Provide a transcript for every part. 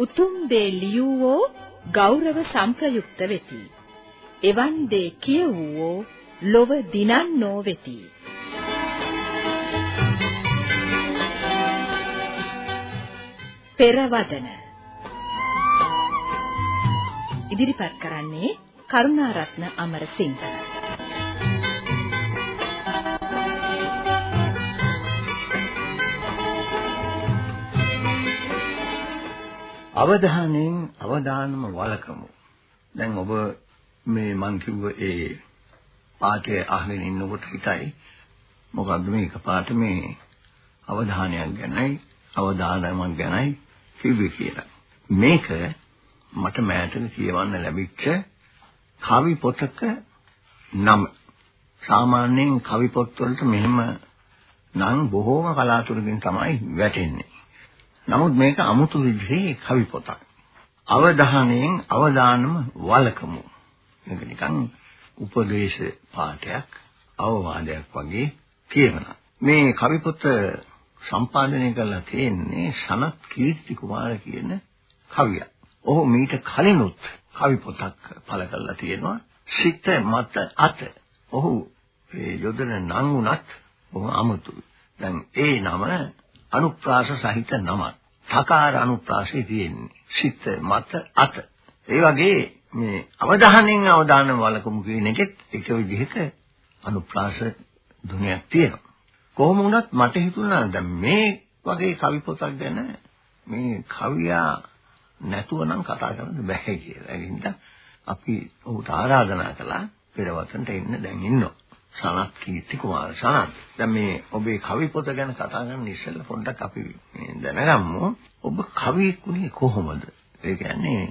උතුම් දේ ලියවෝ ගෞරව සංප්‍රයුක්ත වෙති. එවන් දේ කියවෝ ලොව දිනන්නෝ වෙති. පෙරවදන ඉදිරිපත් කරන්නේ කරුණාරත්න අමරසිංහ අවධානයෙන් අවධානම වලකමු. දැන් ඔබ මේ මං කිව්ව ඒ පාඨය අහගෙන ඉන්නකොට හිතයි මොකද්ද මේක පාඨ මේ අවධානයක් ගැනයි අවධානයක් ගැනයි කිව්වේ කියලා. මේක මට මෑතක කියවන්න ලැබිච්ච කවි පොතක නම. සාමාන්‍යයෙන් කවි පොත්වලට මෙහෙම නම් බොහෝම කලාතුරකින් තමයි වැටෙන්නේ. නමුත් මේක අමුතු විදිහේ කවි පොතක්. අවධානයෙන් අවදානම වලකමු. මේක නිකන් උපදේශ පාඨයක් අවවාදයක් වගේ කියවනවා. මේ කවි පොත සම්පාදනය කරලා තියෙන්නේ සනත් කීර්ති කුමාර කියන කවියා. ඔහු මීට කලිනුත් කවි පොතක් පළ කරලා තියෙනවා. සිත මත අත. ඔහු ඒ යොදන නම් උනත් බොහොම අමුතුයි. දැන් ඒ නම අනුප්‍රාස සහිත නමක්. තකාර අනුප්‍රාසයේ තියෙන්නේ. සිත මත අත. ඒ වගේ මේ අවධානයෙන් අවධානය වලකමු කියන එකෙත් එක විදිහක අනුප්‍රාස ධුනයක් තියෙනවා. කොහොම වුණත් මට හිතුණා දැන් මේ වගේ කවි පොතක් ගැන මේ කවියා නැතුව නම් කතා කරන්න බෑ කියලා. ඒ හින්දා අපි ඔහුට ආරාධනා කළා පෙරවතන්ට එන්න දැන් ඉන්නවා. සනත් කීර්ති කුමාර සනත්. දැන් මේ ඔබේ කවි පොත ගැන කතා කරන්න ඉස්සෙල්ලා පොඩ්ඩක් අපි දැනගමු. ඔබ කවියෙකුනේ කොහොමද? ඒ කියන්නේ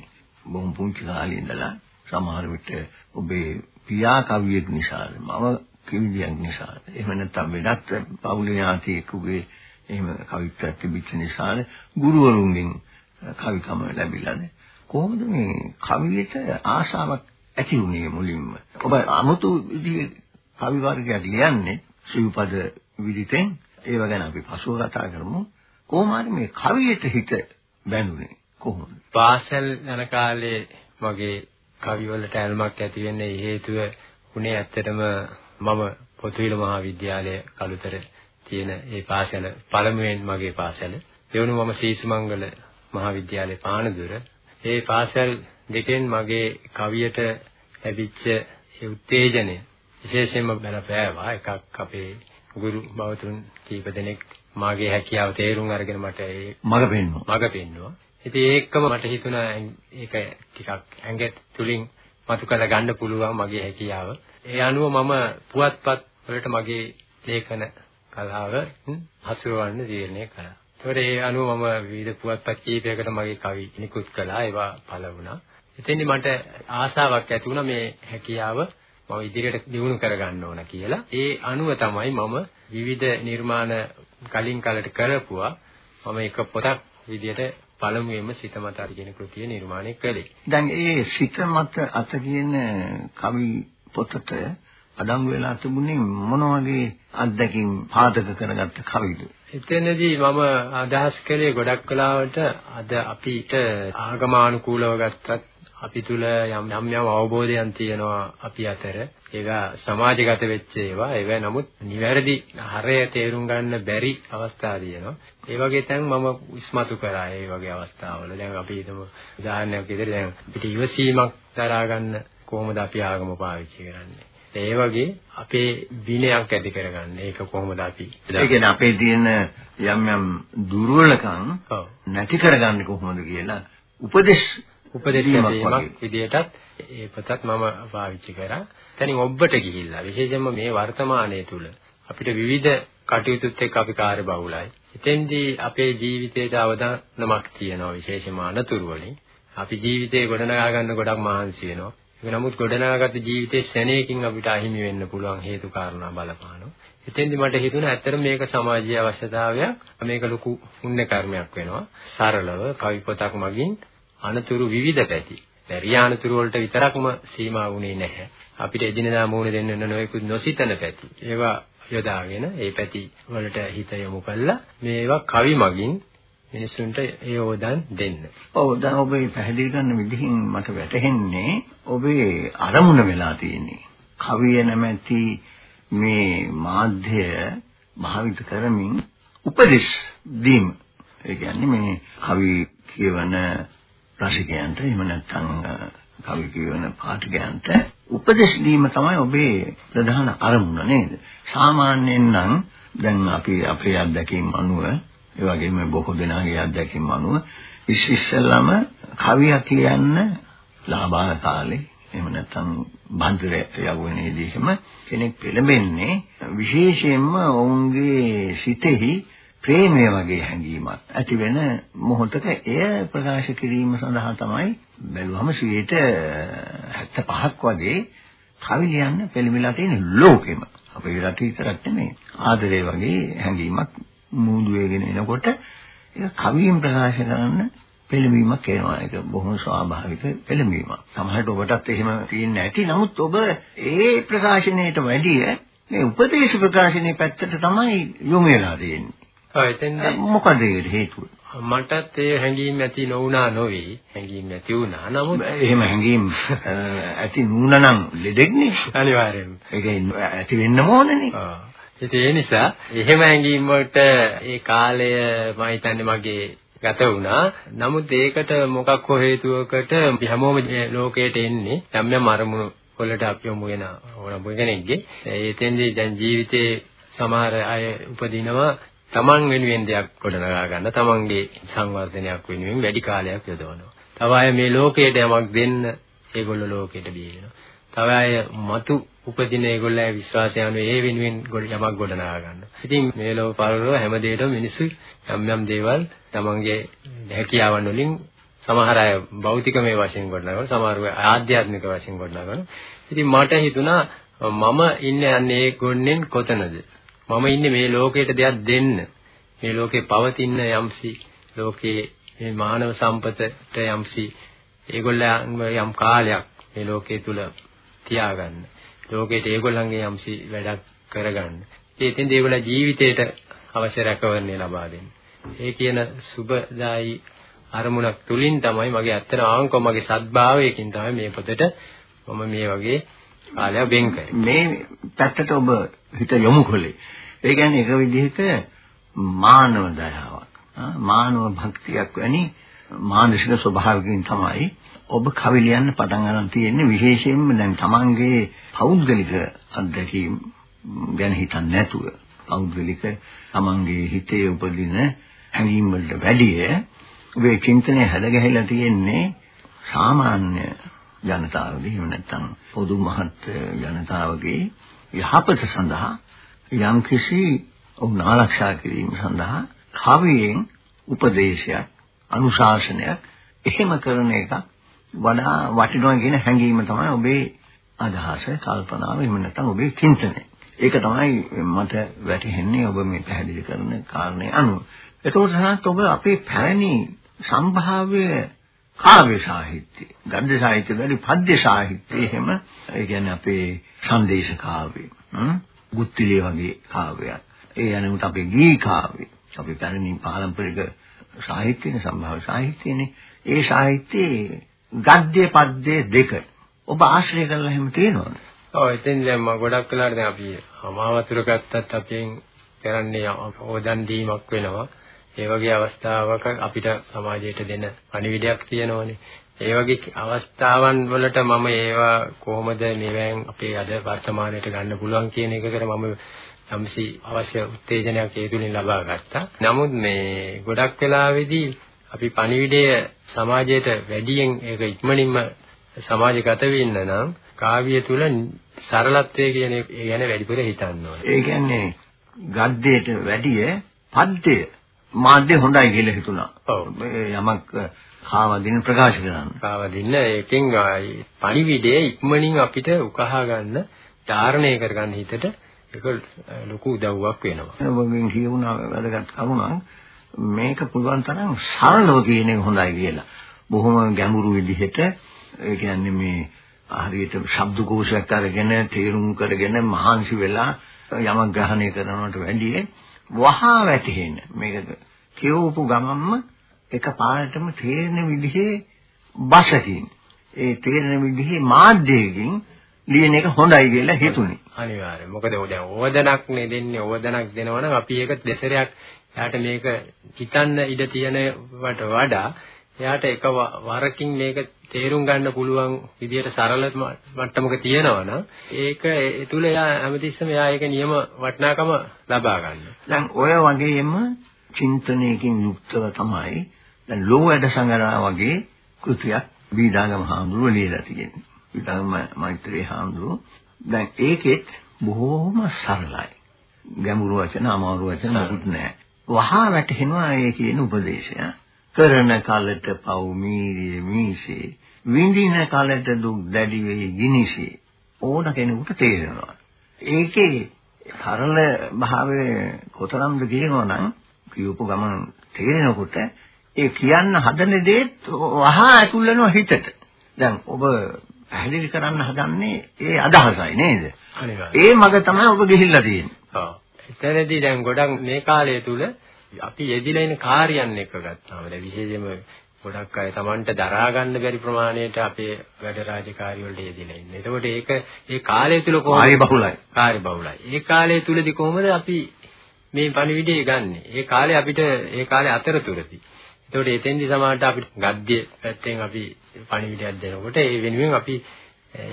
බොහොම පුංචි කාලේ ඉඳලා සමහර විට ඔබේ පියා කවියෙක් නිසාද මම කිවිදියක් නිසාද එහෙම නැත්නම් වෙනත් පවුලේ ඥාතියෙකුගේ එහෙම කවිත්වයක් තිබිච්ච නිසාද ගුරුවරුන්ගෙන් කවිකම ලැබිලාද කොහොමද මේ කවියට ආශාවක් ඇති වුණේ මුලින්ම ඔබ 아무තු විදිහේ කවි වර්ගයක් ලියන්නේ ශ්‍රීපද විදිතෙන් ඒව ගැන අපි පසුව කතා කරමු කොහොම හරි මේ කවියට හිත බැඳුනේ කොහොමද පාසල් යන කාලේ මගේ කවි වලට ඇල්මක් ඇති වෙන්නේ හේතුව උනේ ඇත්තටම මම පොතුවිල මහාවිද්‍යාලය කලුතර තියෙන ඒ පාසල පළමුවෙන් මගේ පාසල. ඒ වුණු මම සීසුමංගල මහාවිද්‍යාලේ පානදුර. ඒ පාසල් දෙකෙන් මගේ කවියට ලැබිච්ච ඒ උත්තේජනය විශේෂයෙන්ම බලපෑවා. එකක් අපේ ගුරු බවතුන් කීප දෙනෙක් මාගේ හැකියාව තේරුම් අරගෙන මට ඒ මඟ පෙන්වුවා. මඟ පෙන්වුවා. ඉතින් ඒකම මට හිතුණා ඒක ටිකක් ඇඟ තුලින් මතු කර ගන්න පුළුවන් මගේ හැකියාව. ඒ අනුව මම පුවත්පත් වලට මගේ ලේඛන කලාව හසුරවන්න තීරණය කළා. ඒතකොට ඒ අනුව මම විවිධ පුවත්පත් කීපයකට මගේ කවි නිකුත් කළා. ඒවා පළ වුණා. එතෙන්දි මට ආසාවක් ඇති වුණා මේ හැකියාව මම ඉදිරියට දියුණු කරගන්න ඕන කියලා. ඒ අනුව තමයි මම විවිධ නිර්මාණ කලින් කලට කරපුවා. මම එක පොතක් විදියට පළමුවෙන්ම සිත මත අර කියන කෘතිය නිර්මාණය කළේ. දැන් ඒ සිත මත අත කියන කවි පොතට අඩංගු වෙලා තිබුණේ මොන වගේ අත්දැකීම් පාදක කරගත්ත කවිද? එතනදී මම අදහස් කළේ ගොඩක් කලාවට අද අපිට ආගමානුකූලව ගත්තත් අපි තුල යම් යම් යම් අවබෝධයන් තියෙනවා අපි අතර. ඒක සමාජගත වෙච්ච ඒවා. ඒක නමුත් නිවැරදි හරය තේරුම් ගන්න බැරි අවස්ථා තියෙනවා. ඒ වගේ තැන් මම ඉස්මතු කරා ඒ වගේ අවස්ථාවල. දැන් අපි හිතමු උදාහරණයක් විදිහට දැන් අපිට ඉවසීමක් දරා ගන්න කොහොමද අපි ආගම පාවිච්චි කරන්නේ? ඒ වගේ අපේ විනයක් ඇති කරගන්න. ඒක කොහොමද අපි? ඒ කියන්නේ අපේ තියෙන යම් යම් දුර්වලකම් නැති කරගන්නේ කොහොමද කියලා උපදේශ උපදේශ දීමක් විදියටත් ඒ පොතත් මම පාවිච්චි කරා. එතනින් ඔබට ගිහිල්ලා විශේෂයෙන්ම මේ වර්තමානයේ තුල අපිට විවිධ කටයුතුත් එක්ක අපි කාර්යබහුලයි. එතෙන්දී අපේ ජීවිතයට අවදානමක් තියෙනවා විශේෂම අනතුරු වලින්. අපි ජීවිතේ ගොඩනගා ගන්න ගොඩක් මහන්සි වෙනවා. ඒක නමුත් ගොඩනගාගත් ජීවිතේ ශරණයකින් අපිට අහිමි වෙන්න පුළුවන් හේතු කාරණා බලපානවා. එතෙන්දි මට හිතුණා ඇත්තටම මේක සමාජීය අවශ්‍යතාවයක්. මේක ලොකු පුණ්‍ය කර්මයක් වෙනවා. සරලව කවි පොතක් මගින් අනතුරු විවිධ පැති. පරියානතුරු වලට විතරක්ම සීමා වුණේ නැහැ. අපිට එදිනෙදා මුහුණ දෙන්න වෙන නොයෙකුත් නොසිතන පැති. ඒවා යොදාගෙන ඒ පැති වලට හිත යොමු කළා මේවා කවි මගින් මිනිසුන්ට ඒ ඕදන් දෙන්න. ඔව් දැන් ඔබේ පැහැදිලි කරන විදිහින් මට වැටහෙන්නේ ඔබේ අරමුණ වෙලා තියෙන්නේ. කවිය නැමැති මේ මාධ්‍ය භාවිත කරමින් උපදෙස් දීම. ඒ කියන්නේ මේ කවි කියවන රසිකයන්ට එහෙම නැත්නම් කවි කියවන පාඨකයන්ට උපදෙස් දීම තමයි ඔබේ ප්‍රධාන අරමුණ නේද? සාමාන්‍යයෙන් නම් දැන් අපි අපේ අත්දැකීම් අනුව ඒ වගේම බොහෝ දෙනාගේ අත්දැකීම් අනුව ඉස්සෙල්ලාම කවිය කියන්න ලාබාල කාලේ එහෙම නැත්නම් බන්දර යවුවනේදී එහෙම කෙනෙක් පෙළඹෙන්නේ විශේෂයෙන්ම ඔවුන්ගේ සිතෙහි ප්‍රේමය වගේ හැඟීමක් ඇති වෙන මොහොතක එය ප්‍රකාශ කිරීම සඳහා තමයි බැලුවම 75ක් වගේ කවි ලියන්න පෙළඹිලා තියෙන ලෝකෙම. අපේ රටේ විතරක් නෙමෙයි. ආදරේ වගේ හැඟීමක් මූදු වේගෙන එනකොට ඒක කවියෙන් ප්‍රකාශ කරන්න පෙළඹීමක් එනවා. ඒක බොහොම ස්වාභාවික පෙළඹීමක්. සමහරට ඔබටත් එහෙම තියෙන්න ඇති. නමුත් ඔබ ඒ ප්‍රකාශනයට වැඩිය මේ උපදේශ ප්‍රකාශනයේ පැත්තට තමයි යොමු වෙලා තියෙන්නේ. ඔව් එතෙන්ද මොකද ඒකට හේතුව? මටත් ඒ හැඟීම් ඇති නොවුනා නොවේ. හැඟීම් ඇති වුණා. නමුත් එහෙම හැඟීම් ඇති නුණා නම් ලෙඩෙන්නේ. අනිවාර්යයෙන්ම. ඒක ඇති වෙන්න ඕනනේ. ආ. ඒ නිසා එහෙම හැඟීම් වලට ඒ කාලය මම හිතන්නේ මගේ ගත වුණා. නමුත් ඒකට මොකක් හෝ හේතුවකට හැමෝම ලෝකයට එන්නේ යම් යම් අරමුණු වලට අපි යොමු වෙන ඕනම කෙනෙක්ගේ. ඒ තෙන්දී දැන් ජීවිතේ සමහර අය උපදිනවා තමන් වෙනුවෙන් දෙයක් ගොඩනගා ගන්න තමන්ගේ සංවර්ධනයක් වෙනුවෙන් වැඩි කාලයක් යොදවනවා. තව අය මේ ලෝකයට යමක් දෙන්න ඒගොල්ලෝ ලෝකයට බීගෙනවා. තව අය මතු උපදින ඒගොල්ලන්ගේ විශ්වාසය අනුව ඒ වෙනුවෙන් යමක් ගොඩනගා ගන්නවා. ඉතින් මේ ලෝක පරලෝක හැම දෙයකම මිනිස්සු යම් යම් දේවල් තමන්ගේ හැකියාවන් වලින් සමහර අය භෞතිකමය වශයෙන් ගොඩනගනවා සමහර අය ආධ්‍යාත්මික වශයෙන් ගොඩනගනවා. ඉතින් මට හිතුණා මම ඉන්නේ අන්නේ ගොන්නෙන් කොතනද? මම ඉන්නේ මේ ලෝකයට දෙයක් දෙන්න. මේ ලෝකේ පවතින යම්සි ලෝකේ මේ මානව සම්පතට යම්සි ඒගොල්ලන් යම් කාලයක් මේ ලෝකයේ තුල තියාගන්න. ලෝකෙට ඒගොල්ලන්ගේ යම්සි වැඩක් කරගන්න. ඒ ඉතින් ඒගොල්ලන් ජීවිතේට අවශ්‍ය රැකවරණය ලබා දෙන්න. ඒ කියන සුබදායි අරමුණක් තුලින් තමයි මගේ ඇත්තම ආංකෝ මගේ සත්භාවයකින් තමයි මේ පොතට මම මේ වගේ කාලයක් වෙන් කරේ. මේ පැත්තට ඔබ හිත යොමු කළේ. ඒ කියන්නේ එක විදිහක මානව දයාවක්. මානව භක්තියක් වැනි මානසික ස්වභාවකින් තමයි ඔබ කවි ලියන්න පටන් ගන්න තියෙන්නේ විශේෂයෙන්ම දැන් Tamanගේ පෞද්ගලික අත්දැකීම් ගැන හිතන්නේ නැතුව පෞද්ගලික Tamanගේ හිතේ උපදින හැඟීම් වලට වැඩිය ඔබේ චින්තනය හැදගැහිලා තියෙන්නේ සාමාන්‍ය ජනතාවගේ එහෙම නැත්නම් පොදු මහත් ජනතාවගේ යහපත සඳහා යම්කිසි ඔවුන් ආරක්ෂා කිරීම සඳහා කවියෙන් උපදේශයක් අනුශාසනයක් එහෙම කරන එක වඩා වටිනවා කියන හැඟීම තමයි ඔබේ අදහස කල්පනාව එහෙම නැත්නම් ඔබේ චින්තනය. ඒක තමයි මට වැටහෙන්නේ ඔබ මේ පැහැදිලි කරන කාරණේ අනුව. ඒකෝට තමයි ඔබ අපේ පැරණි සම්භාව්‍ය කාව්‍ය සාහිත්‍ය, ගද්‍ය සාහිත්‍ය වල පද්‍ය සාහිත්‍ය එහෙම ඒ කියන්නේ අපේ සංදේශ කාව්‍ය, ගුත්තිලේ වගේ කාව්‍යයක්. ඒ අනුවට අපේ ගී කාව්‍ය, අපේ පැරණි පාරම්පරික සාහිත්‍යනේ සම්භාව්‍ය සාහිත්‍යනේ. ඒ සාහිත්‍යයේ ගද්‍ය පද්‍ය දෙක ඔබ ආශ්‍රය කරලා එහෙම තියෙනවද? ඔව් එතෙන් දැන් මම ගොඩක් වෙලාවට දැන් අපි අමාවතුර ගත්තත් අපෙන් කරන්නේ ඕදන් දීමක් වෙනවා. ඒ වගේ අවස්ථාවක අපිට සමාජයට දෙන පණිවිඩයක් තියෙනවනේ. ඒ වගේ අවස්ථාවන් වලට මම ඒවා කොහොමද මේවෙන් අපේ අද වර්තමානයට ගන්න පුළුවන් කියන එකකට මම යම්සි අවශ්‍ය උත්තේජනයක් ඒ තුලින් ලබා ගත්තා. නමුත් මේ ගොඩක් වෙලාවෙදී අපි පණිවිඩය සමාජයට වැඩියෙන් ඒක ඉක්මනින්ම සමාජගත වෙන්න නම් කාව්‍ය තුල සරලත්වය කියන එක ගැන වැඩිපුර හිතන්න ඕනේ. ඒ කියන්නේ ගද්දයට වැඩිය පද්‍ය මාධ්‍ය හොඳයි කියලා හිතුණා. ඔව්. යමක් කාවදින ප්‍රකාශ කරන්න. කාවදින ඒකෙන් පණිවිඩය ඉක්මනින් අපිට උකහා ගන්න, ධාරණය කරගන්න හිතට ඒක ලොකු උදව්වක් වෙනවා. ඔබගෙන් කියුණා වැදගත් කරුණක් මේක පුළුවන් තරම් සරලව කියන එක හොඳයි කියලා. බොහොම ගැඹුරු විදිහට ඒ කියන්නේ මේ හරියට ශබ්දකෝෂයක් අරගෙන තේරුම් කරගෙන මහන්සි වෙලා යමක් ග්‍රහණය කරනවට වැඩිය වහා වැටෙන්න මේක කියවපු ගමන්ම එකපාරටම තේරෙන විදිහේ බසකින් ඒ තේරෙන විදිහේ මාධ්‍යයකින් ලියන එක හොඳයි කියලා හිතුනේ. අනිවාර්යයෙන්. මොකද දැන් ඕවදනක් නේ දෙන්නේ ඕවදනක් දෙනවනම් අපි ඒක දෙසරයක් එයාට මේක හිතන්න ඉඩ තියෙනවට වඩා එයාට එක වරකින් මේක තේරුම් ගන්න පුළුවන් විදියට සරල මට්ටමක තියෙනවනම් ඒක ඒ තුල එයා හැමතිස්සෙම එයා ඒක නියම වටිනාකම ලබා ගන්නවා. දැන් ඔය වගේම චින්තනයකින් යුක්තව තමයි දැන් ලෝ වැඩ සංගරා වගේ කෘතියක් බීදාගම හාමුදුරුවෝ ලියලා තියෙන්නේ. බීදාගම මෛත්‍රී හාමුදුරුවෝ දැන් ඒකෙත් බොහොම සරලයි. ගැඹුරු වචන අමාරු වචන මොකුත් නැහැ. වහා වැටෙනවා ඒ කියන උපදේශය. කරන කලට පව් මීරිය මීසේ විඳින කලට දුක් දැඩි වෙයි ගිනිසේ ඕන කෙනෙකුට තේරෙනවා. ඒකේ සරල භාවය කොතරම්ද කියනවා නම් කියවපු ගමන් තේරෙනකොට ඒ කියන්න හදන දේත් වහා ඇතුල් වෙනවා හිතට. දැන් ඔබ පැහැදිලි කරන්න හදන්නේ ඒ අදහසයි නේද? ඒ මග තමයි ඔබ ගිහිල්ලා තියෙන්නේ. ඔව්. එතනදී දැන් ගොඩක් මේ කාලය තුල අපි යෙදිලා ඉන්න කාර්යයන් එක්ක ගත්තාම දැන් විශේෂයෙන්ම ගොඩක් අය Tamanට දරා ගන්න බැරි ප්‍රමාණයට අපේ වැඩ රාජකාරි වලට යෙදිලා ඉන්නේ. එතකොට ඒක ඒ කාලය තුල කොහොමද? කාර්ය බහුලයි. කාර්ය බහුලයි. ඒ කාලය තුලදී කොහොමද අපි මේ පණිවිඩය ගන්නෙ? ඒ කාලේ අපිට ඒ කාලේ අතරතුරදී. එතකොට එතෙන්දි සමාජයට අපිට ගද්‍ය පැත්තෙන් අපි පණිවිඩයක් දෙනකොට ඒ වෙනුවෙන් අපි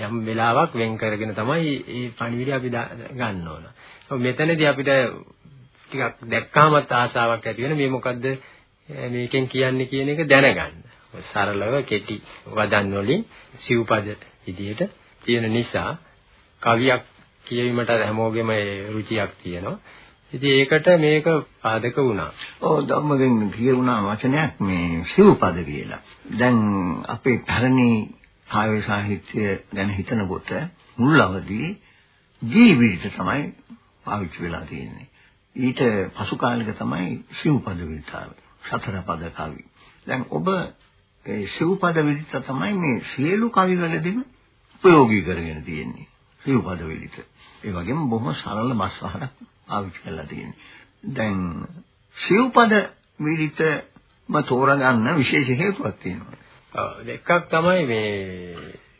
යම් වෙලාවක් වෙන් කරගෙන තමයි මේ පණිවිඩය අපි ගන්න ඕන. මෙතනදී අපිට ටිකක් දැක්කාමත් ආසාවක් ඇති වෙන මේ මොකද්ද මේකෙන් කියන්නේ කියන එක දැනගන්න. සරලව කෙටි වදන් වලින් සිව්පද විදියට තියෙන නිසා කවියක් කියවීමට හැමෝගෙම රුචියක් තියෙනවා. ඉතින් ඒකට මේක පාදක වුණා. ඔව් ධම්මගෙන් කියුණා වචනයක් මේ සිව්පද කියලා. දැන් අපේ පැරණි කාව්‍ය සාහිත්‍ය ගැන හිතනකොට මුල් අවදී ජීවිත තමයි පාවිච්චි වෙලා තියෙන්නේ. ඊට පසු කාලෙක තමයි සිව්පද විතාව. සතර පද කවි. දැන් ඔබ ඒ සිව්පද විදිත තමයි මේ සියලු කවිවලදීම ප්‍රයෝගී කරගෙන තියෙන්නේ. සිව්පද විදිත. ඒ වගේම බොහොම සරල බස්වහරක් පාවිච්චි කරලා තියෙන්නේ. දැන් සිව්පද විදිතම තෝරගන්න විශේෂ හේතුවක් තියෙනවා. ඔව් දෙකක් තමයි මේ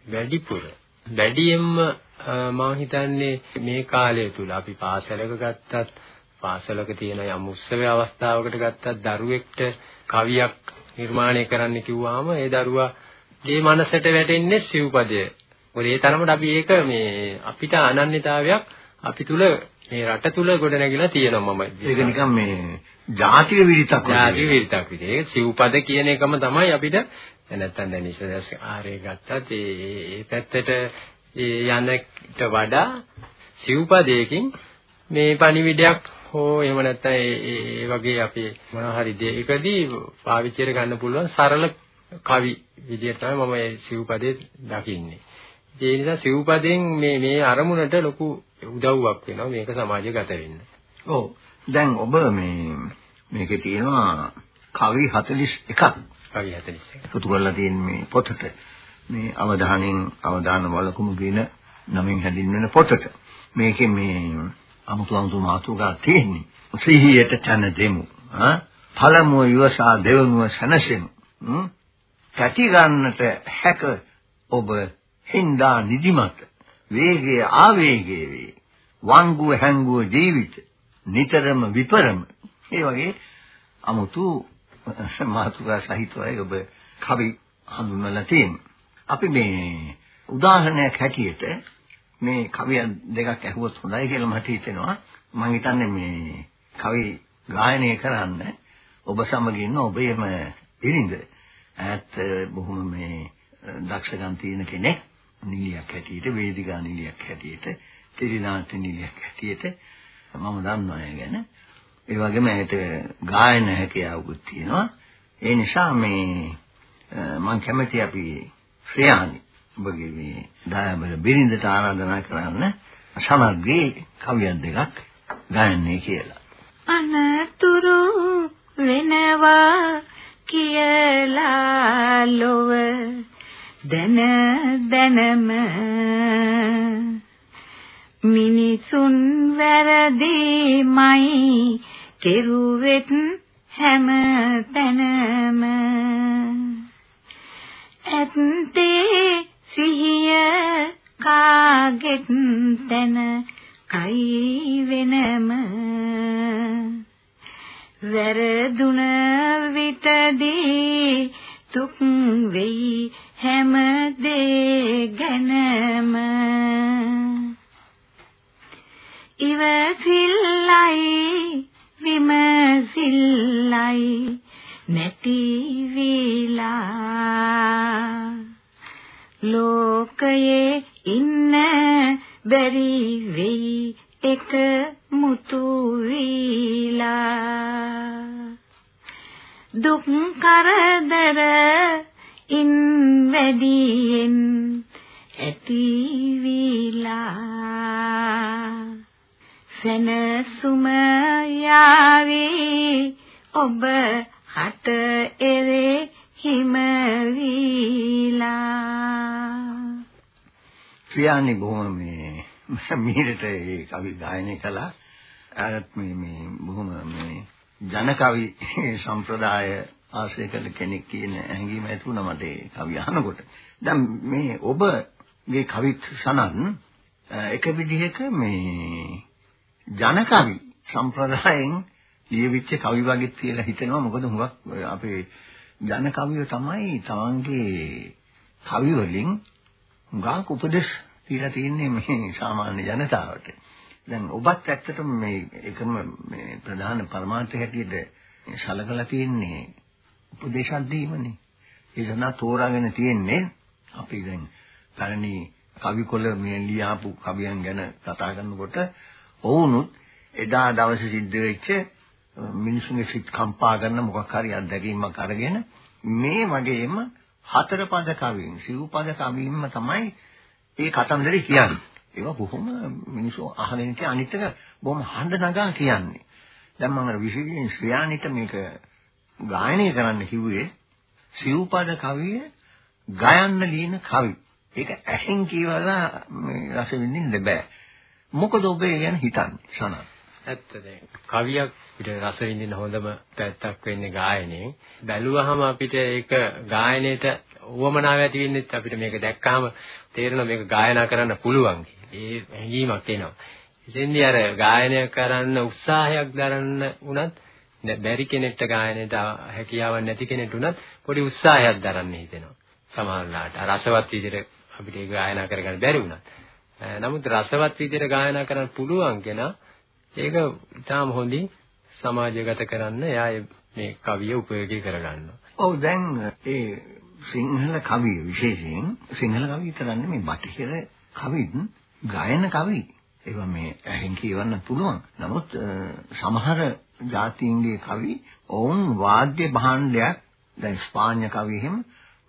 වැඩිපුර වැඩියෙන්ම මම හිතන්නේ මේ කාලය තුල අපි පාසලක ගත්තත් පාසලක තියෙන යම් උත්සව අවස්ථාවකට ගත්තත් දරුවෙක්ට කවියක් නිර්මාණය කරන්න කිව්වහම ඒ දරුවාගේ මනසට වැටෙන්නේ සිව්පදය. මොකද ඒ තරමට අපි ඒක මේ අපිට අනන්‍යතාවයක් අපි තුල මේ රට තුල ගොඩනැගිලා තියෙනවා මම. ඒක නිකන් මේ ජාතික විරිතක් වගේ. ජාතික විරිතක් විදිහට. ඒක සිව්පද කියන එකම තමයි අපිට නැත්තම් දැන් ඉස්සරස් ආරේ ගත්තත් ඒ ඒ පැත්තට ඒ යන්නට වඩා සිව්පදයකින් මේ පණිවිඩයක් හෝ එහෙම නැත්නම් ඒ වගේ අපේ මොනවා හරි දෙයකදී පාවිච්චි ගන්න පුළුවන් සරල කවි විදියට තමයි මම මේ සිව්පදේ දකින්නේ. ඒ නිසා සිව්පදෙන් මේ මේ අරමුණට ලොකු උදව්වක් වෙනවා මේක සමාජගත වෙන්න. ඔව්. දැන් ඔබ මේ මේකේ තියෙනවා කවි 41ක්. කවි 41. එකතු කරලා තියෙන මේ පොතට මේ අවධානයෙන් අවධාන වලකුණු කියන නමින් හැඳින්වෙන පොතට. මේකේ මේ අමුතු අමුතු මාතෘකා තියෙන්නේ. සිහියට තන දෙමු. ආ පළමුව ඉවසා දෙවනුව සනසෙමු. කැටි ගන්නට හැක ඔබ හින්දා නිදිමත වේගයේ ආවේගයේ වේ. වංගුව හැංගුව ජීවිත නිතරම විපරම. ඒ වගේ අමුතු මාතෘකා සහිතවයි ඔබ කවි හඳුන්වලා තියෙන්නේ. අපි මේ උදාහරණයක් හැටියට මේ කවියන් දෙකක් ඇහුවොත් හොඳයි කියලා මට හිතෙනවා. මම හිතන්නේ මේ කවි ගායනය කරන්න ඔබ සමග ඉන්න ඔබේම ඉරින්ද ඈත් බොහොම මේ දක්ෂකම් තියෙන කෙනෙක්. නිලියක් හැටියට වේදිකා නිලියක් හැටියට ත්‍රිනාට්‍ය නිලියක් හැටියට මම දන්නවා ඒ ගැන. ඒ වගේම ඇයට ගායන හැකියාවකුත් තියෙනවා. ඒ නිසා මේ මම කැමති අපි ශ්‍රේයානි ඔබගේ මේ දායබල බිරිඳට ආරාධනා කරන්න සමග්‍රී කවියක් දෙකක් ගයන්නේ කියලා. අනතුරු වෙනවා කියලා ලොව දැන දැනම මිනිසුන් වැරදිමයි කෙරුවෙත් හැම තැනම ඇත්තේ සිහිය කාගෙත් තැන කයි වෙනම. වැරදුන විටදී දුක් වෙයි හැම දේ ගැනම. ඉවසිල්ලයි විමසිල්ලයි නැති විලා. ලෝකයේ ඉන්න බැරි වෙයි එක මුතු වීලා. දුක් කරදර ඉන් වැඩියෙන් ඇති වීලා. සනසුම යාවේ ඔබ හට එරේ හිම වීලා ක්‍රියානි බොහොම මේ මීරට ඒ කවි ගායනය කළා. අරත් මේ මේ බොහොම මේ ජන කවි සම්ප්‍රදාය ආශ්‍රය කළ කෙනෙක් කියන හැඟීම ඇති වුණා මට ඒ කවි අහනකොට. දැන් මේ ඔබගේ කවිත් සනන් එක විදිහක මේ ජන කවි සම්ප්‍රදායෙන් ලියවිච්ච කවි වගේ කියලා හිතෙනවා. මොකද හුඟක් අපේ ජන කවිය තමයි තමන්ගේ කවි වලින් හුඟක් උපදෙස් දීලා තියෙන්නේ මේ සාමාන්‍ය ජනතාවට. දැන් ඔබත් ඇත්තටම මේ එකම මේ ප්‍රධාන පරමාර්ථ හැටියට සලකලා තියෙන්නේ උපදේශක් දීමනේ. ඒ සඳහා තෝරාගෙන තියෙන්නේ අපි දැන් පැරණි කවිකොල මේ ලියාපු කවියන් ගැන කතා කරනකොට ඔවුනුත් එදා දවසේ සිද්ධ වෙච්ච මිනිසුන්ගේ සිත් කම්පා කරන මොකක් හරි අත්දැකීමක් අරගෙන මේ වගේම හතර පද කවියෙන් සිව් පද කවියෙන්ම තමයි ඒ කතන්දරේ කියන්නේ. ඒවා බොහොම මිනිස්සු අහගෙන ඉන්න අනිත් එක බොහොම හඬ නගා කියන්නේ. දැන් මම අර විශේෂයෙන් ශ්‍රියානිට මේක ගායනය කරන්න කිව්වේ සිව්පද කවිය ගයන්න ලියන කවි. ඒක ඇහෙන් කියවලා මේ රස විඳින්න බෑ. මොකද ඔබ ඒ ගැන හිතන්නේ සනත්? ඇත්ත දැන් කවියක් අපිට රස විඳින්න හොඳම පැත්තක් වෙන්නේ ගායනයෙන්. බැලුවහම අපිට ඒක ගායනයේට උවමනාව ඇති වෙන්නේ අපිට මේක දැක්කහම තේරෙනවා මේක ගායනා කරන්න පුළුවන් ඒ හැඟීමක් එනවා. ඉතින්දී අර ගායනය කරන්න උත්සාහයක් දරන්න උනත් බැරි කෙනෙක්ට ගායනයට හැකියාවක් නැති කෙනෙක්ට උනත් පොඩි උත්සාහයක් දරන්න හිතෙනවා. සමහරවිට රසවත් විදිහට අපිට ඒක ගායනා කරගන්න බැරි වුණත්. නමුත් රසවත් විදිහට ගායනා කරන්න පුළුවන් කෙනා ඒක ඉතාම හොඳින් සමාජගත කරන්න එයා මේ කවිය උපයෝගී කරගන්නවා. ඔව් දැන් ඒ සිංහල කවිය විශේෂයෙන් සිංහල කවිය විතරන්නේ මේ බටහිර කවිත් ගායන කවි. ඒවා මේ ඇහෙන් කියවන්න පුළුවන්. නමුත් සමහර ජාතීන්ගේ කවි ඔවුන් වාද්‍ය භාණ්ඩයක් දැන් ස්පාඤ්ඤ කවි එහෙම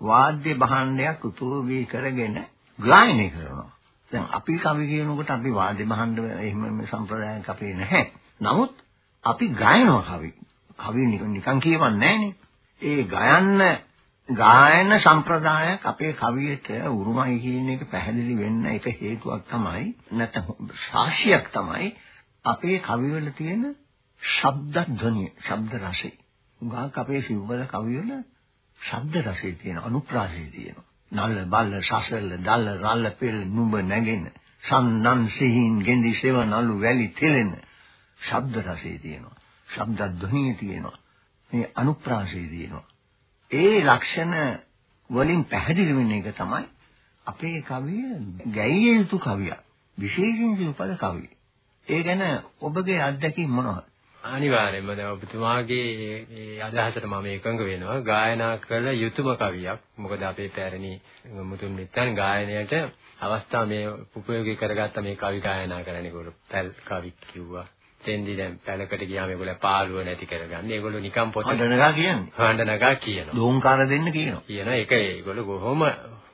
වාද්‍ය භාණ්ඩයක් උපයෝගී කරගෙන ගායනය කරනවා. දැන් අපි කවි කියනකොට අපි වාද්‍ය භාණ්ඩ එහෙම සම්ප්‍රදායක් අපේ නැහැ. නමුත් අපි ගායනවා කවි. කවි නිකන් කියවන්නේ නැහනේ. ඒ ගයන්න ගායන සම්ප්‍රදායක් අපේ කවියට උරුමයි කියන එක පැහැදිලි වෙන්න එක හේතුවක් තමයි නැත්නම් සාක්ෂියක් තමයි අපේ කවිවල තියෙන ශබ්ද ධ්වනිය, ශබ්ද රසය. උගාක් අපේ සිව්වල කවිවල ශබ්ද රසය තියෙන අනුප්‍රාසය තියෙනවා. නල්ල බල්ල සසල දල්ල රල්ල පෙල් නුඹ නැගෙන සම්නන් සිහින් ගෙන්දි සෙව නලු වැලි තෙලෙන ශබ්ද රසය තියෙනවා. ශබ්ද ධ්වනිය තියෙනවා. මේ අනුප්‍රාසය තියෙනවා. ඒ ලක්ෂණ වලින් පැහැදිලි වෙන එක තමයි අපේ කවිය ගැයිය යුතු කවියක්. විශේෂයෙන් සිව්පද කවිය. ඒ ගැන ඔබගේ අත්දැකීම් මොනවද? අනිවාර්යයෙන්ම දැන් ඔබතුමාගේ මේ අදහසට මම එකඟ වෙනවා ගායනා කළ යුතුයම කවියක් මොකද අපේ පැරණි මුතුන් මිත්තන් ගායනයට අවස්ථා මේ උපයෝගී කරගත්ත මේ කවි ගායනා කරන ඒගොල්ලෝ පැල් කවි කිව්වා තෙන්දි දැන් පැලකට ගියාම ඒගොල්ලෝ පාළුව නැති කරගන්න. ඒගොල්ලෝ නිකම් පොත හඬනගා කියන්නේ. හඬනගා කියනවා. දෝංකාර දෙන්න කියනවා. කියන එක ඒගොල්ලෝ කොහොම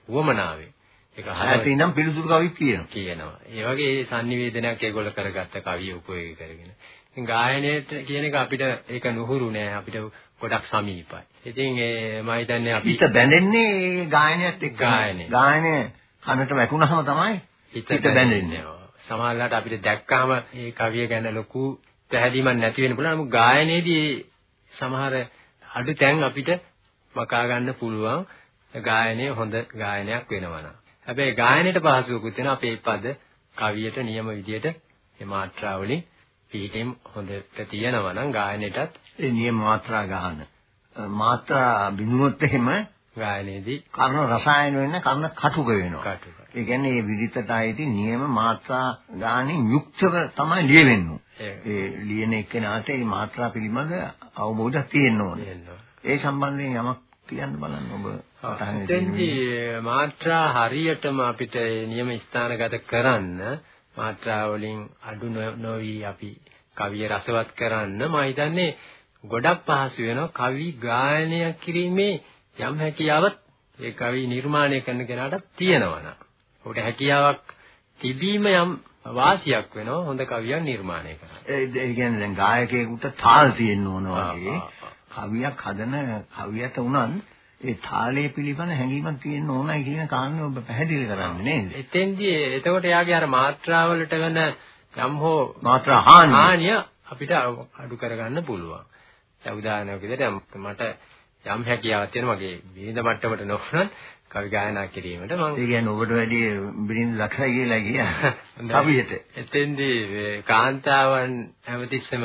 උවමනාවේ ඒක හරියට ඉඳන් පිළිතුරු කවිත් කියනවා. කියනවා. ඒ වගේ sannivedanayak ඒගොල්ලෝ කරගත්ත කවිය උපයෝගී කරගෙන. ගායනයේට කියන එක අපිට ඒක නුහුරු නෑ. අපිට ගොඩක් සමීපයි. ඉතින් ඒ මම හිතන්නේ අපි හිත බැඳෙන්නේ ගායනයත් එක්ක. ගායනය. ගායනය කනට වැටුනහම තමයි හිත බැඳෙන්නේ. සමහරවිට අපිට දැක්කාම මේ කවිය ගැන ලොකු පැහැදීමක් නැති වෙන්න පුළුවන්. නමුත් ගායනයේදී සමහර අඩු තැන් අපිට මකා ගන්න පුළුවන් ගායනය හොඳ ගායනයක් වෙනවා හැබැයි ගායනයට පහසුවකුත් වෙන අපේ පද කවියට නියම විදියට මේ මාත්‍රා වලින් පිටින් හොඳට තියෙනවා නම් ගායනයටත් ඒ නියම මාත්‍රා ගන්න. මාත්‍රා බිඳුනොත් එහෙම ගායනයේදී කර්ණ රසායන වෙන කර්ණ කටුක වෙනවා. කටුක. ඒ කියන්නේ මේ විදිතටයි නියම මාත්‍රා ගානේ යුක්තව තමයි ලියවෙන්නේ. ඒ ලියන එක්කෙනාට මේ මාත්‍රා පිළිබඳ අවබෝධයක් තියෙන්න ඕනේ. ඒ සම්බන්ධයෙන් යමක් කියන්න බලන්න ඔබ එතෙන්දී මාත්‍රා හරියටම අපිට නියම ස්ථානගත කරන්න මාත්‍රා වලින් අඩු නොවි අපි කවිය රසවත් කරන්න මම හිතන්නේ ගොඩක් පහසු වෙනවා කවි ගායනය කිරීමේ යම් හැකියාවක් ඒ කවි නිර්මාණය කරන කෙනාට තියෙනවා. ඔබට හැකියාවක් තිබීම යම් වාසියක් වෙනවා හොඳ කවියක් නිර්මාණය කරන්න. ඒ කියන්නේ දැන් ගායකයෙකුට තාල් තියෙන්න ඕන වගේ කවියක් හදන කවියට උනත් ඒ තාලයේ පිළිබඳ හැඟීමක් තියෙන්න ඕනයි කියන කාරණේ ඔබ පැහැදිලි කරන්නේ නේද? එතෙන්දී එතකොට එයාගේ අර මාත්‍රාවලට වෙන යම් හෝ මාත්‍රා හානිය අපිට අඩු කරගන්න පුළුවන්. දැන් උදාහරණයක් විදිහට මට යම් හැකියාවක් තියෙනවා මගේ බිරිඳ මට්ටමට නොවුනත් කවි ගායනා කිරීමට මම ඒ කියන්නේ ඔබට වැඩි බිරිඳ දක්ෂයි කියලා කියන්නේ කවියට. එතෙන්දී කාන්තාවන් හැමතිස්සෙම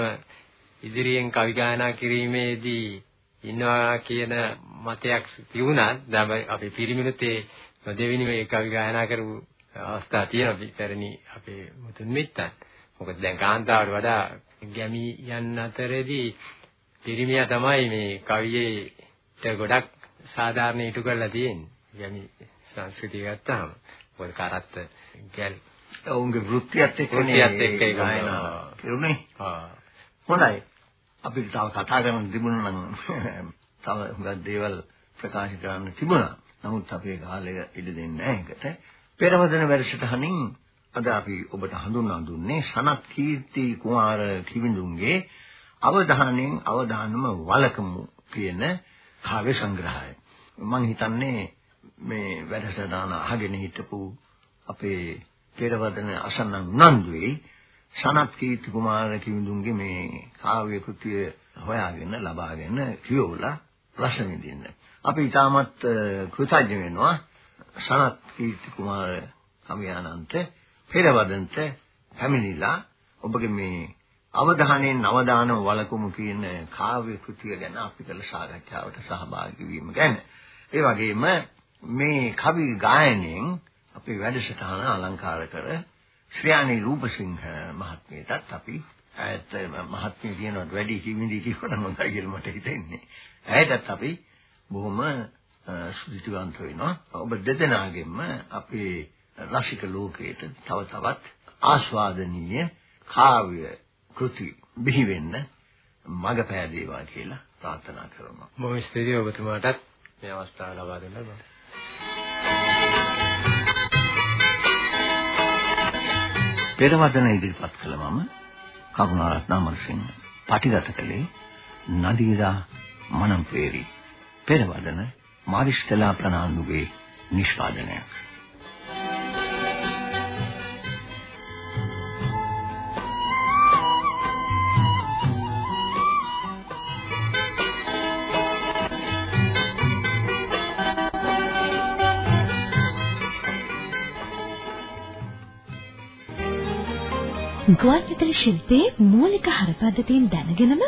ඉදිරියෙන් කවි ගායනා කිරීමේදී ඉන්නවා කියන මතයක් තියුණා. දැන් අපි පිරිමිනුත් ඒ දෙවෙනි මේ කවි ගායනා කරපු අවස්ථා තියෙනවා පැරණි අපේ මුතුන් මිත්තන්. මොකද දැන් කාන්තාවට වඩා ගැමි යන අතරේදී පිරිමියා තමයි මේ කවියේට ගොඩක් සාධාරණ ඉටු කරලා තියෙන්නේ. ගැමි සංස්කෘතිය ගත්තාම. මොකද කරත්ත ගැල් ඔවුන්ගේ වෘත්තියත් එක්ක වෘත්තියත් එක්ක ඒක කෙරුණේ. හොඳයි. අපිට තව කතා කරන්න තිබුණා නම් තව හුඟක් දේවල් ප්‍රකාශ කරන්න තිබුණා. නමුත් අපේ කාලය ඉඩ දෙන්නේ නැහැ ඒකට. පෙරවදන වැඩසටහනින් අද අපි ඔබට හඳුන්වා දුන්නේ සනත් කීර්ති කුමාර කිවිඳුන්ගේ අවධානයෙන් අවධානම වලකමු කියන කාව්‍ය සංග්‍රහය. මම හිතන්නේ මේ වැඩසටහන අහගෙන හිටපු අපේ පෙරවදන අසන්නන් උනන්දුවේ සනත් කීර්ති කුමාර කිවිඳුන්ගේ මේ කාව්‍ය කෘතිය හොයාගෙන ලබාගෙන කියවලා රස විඳින්න. අපි ඊටමත් කෘතඥ වෙනවා සනත් කීර්ති කුමාර කමියානන්ත පෙරවදන්ට පැමිණිලා ඔබගේ මේ අවධානයෙන් අවධානම වලකුමු කියන කාව්‍ය කෘතිය ගැන අපි කළ සාකච්ඡාවට සහභාගී වීම ගැන. ඒ වගේම මේ කවි ගායනයෙන් අපේ වැඩසටහන අලංකාර කර ශ්‍රයානි රූපසිංහ මහත්මියටත් අපි ඇත්ත මහත්මිය කියනවට වැඩි කිමිදි කියනනම් හොඳයි කියලා මට හිතෙන්නේ. ඇයටත් අපි බොහොම සුදුසුවන්ත වෙනවා. ඔබ දෙදෙනාගෙන්ම අපේ රසික ලෝකයට තව තවත් ආස්වාදනීය කාව්‍ය කෘති බිහි වෙන්න මඟ පෑදේවා කියලා ප්‍රාර්ථනා කරනවා. බොහොම ස්තුතියි ඔබතුමාටත් මේ අවස්ථාව ලබා දෙන්න. පෙරවදන ඉදිරිපත් කළ මම කරුණාරත්න අමරසිංහ. පටිගත කළේ නදීරා මනම්පේරි. පෙරවදන මාරිස්තලා ප්‍රනාන්දුගේ නිෂ්පාදනයක්. ගුවන් විදුලි ශිල්පයේ මූලික හරපද්ධතීන් දැනගෙනම